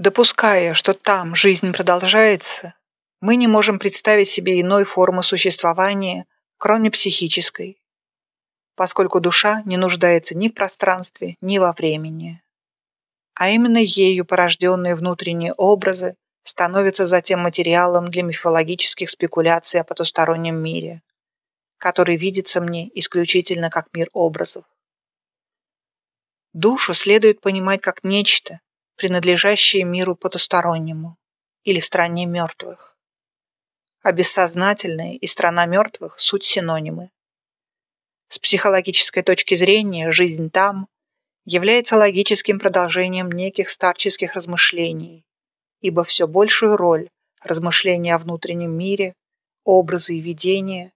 Допуская, что там жизнь продолжается, мы не можем представить себе иной формы существования, кроме психической, поскольку душа не нуждается ни в пространстве, ни во времени. А именно ею порожденные внутренние образы становятся затем материалом для мифологических спекуляций о потустороннем мире, который видится мне исключительно как мир образов. Душу следует понимать как нечто, принадлежащее миру потустороннему или стране мертвых. А бессознательное и страна мертвых – суть синонимы. С психологической точки зрения жизнь там является логическим продолжением неких старческих размышлений, ибо все большую роль размышления о внутреннем мире, образы и видения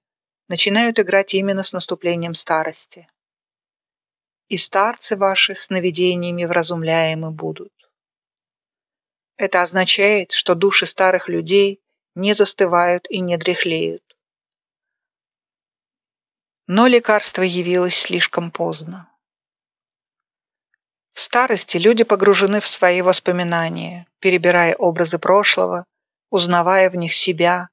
начинают играть именно с наступлением старости. И старцы ваши сновидениями вразумляемы будут. Это означает, что души старых людей не застывают и не дряхлеют. Но лекарство явилось слишком поздно. В старости люди погружены в свои воспоминания, перебирая образы прошлого, узнавая в них себя,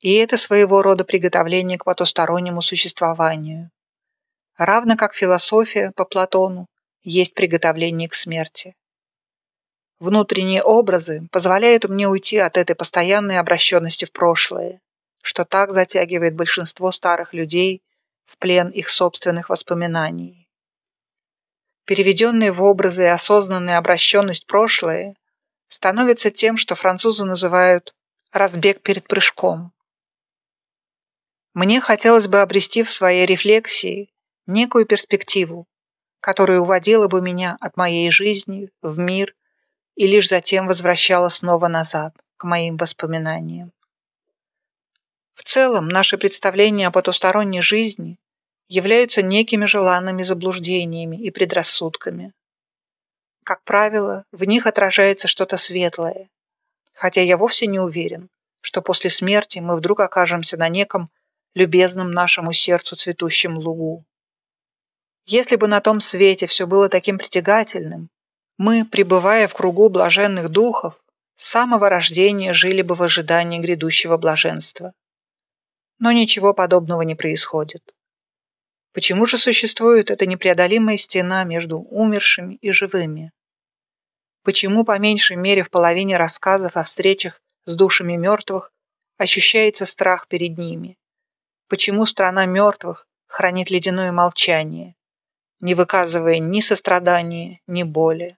и это своего рода приготовление к потустороннему существованию. Равно как философия по Платону есть приготовление к смерти. Внутренние образы позволяют мне уйти от этой постоянной обращенности в прошлое, что так затягивает большинство старых людей в плен их собственных воспоминаний. Переведенные в образы и осознанная обращенность прошлое становится тем, что французы называют «разбег перед прыжком». Мне хотелось бы обрести в своей рефлексии некую перспективу, которая уводила бы меня от моей жизни в мир и лишь затем возвращала снова назад, к моим воспоминаниям. В целом, наши представления о потусторонней жизни являются некими желанными заблуждениями и предрассудками. Как правило, в них отражается что-то светлое, хотя я вовсе не уверен, что после смерти мы вдруг окажемся на неком любезном нашему сердцу цветущем лугу. Если бы на том свете все было таким притягательным, мы, пребывая в кругу блаженных духов, с самого рождения жили бы в ожидании грядущего блаженства. Но ничего подобного не происходит. Почему же существует эта непреодолимая стена между умершими и живыми? Почему по меньшей мере в половине рассказов о встречах с душами мертвых ощущается страх перед ними? почему страна мертвых хранит ледяное молчание, не выказывая ни сострадания, ни боли.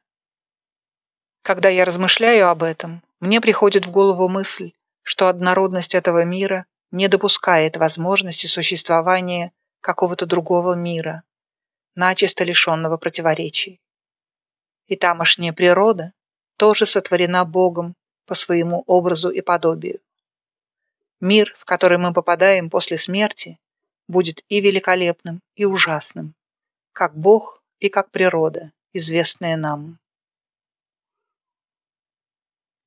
Когда я размышляю об этом, мне приходит в голову мысль, что однородность этого мира не допускает возможности существования какого-то другого мира, начисто лишенного противоречий. И тамошняя природа тоже сотворена Богом по своему образу и подобию. Мир, в который мы попадаем после смерти, будет и великолепным, и ужасным, как Бог и как природа, известная нам.